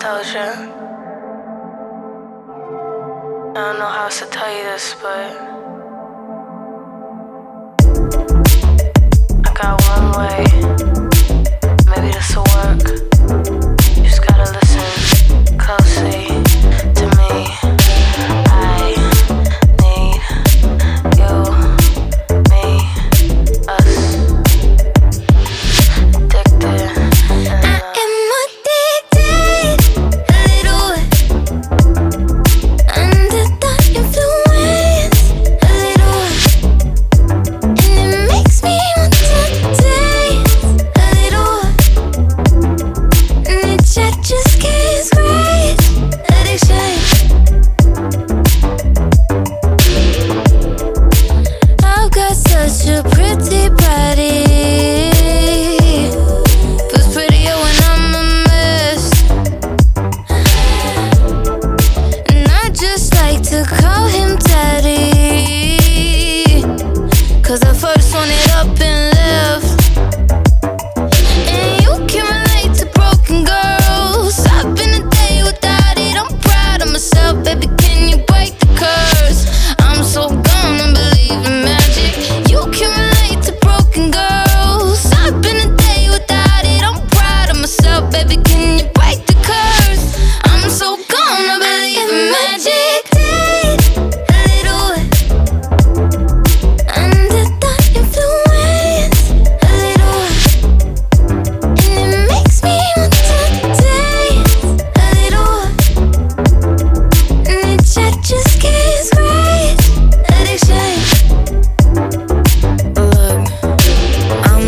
nostalgia. I don't know how else to tell you this, but I got one way.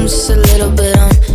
just a little bit. I'm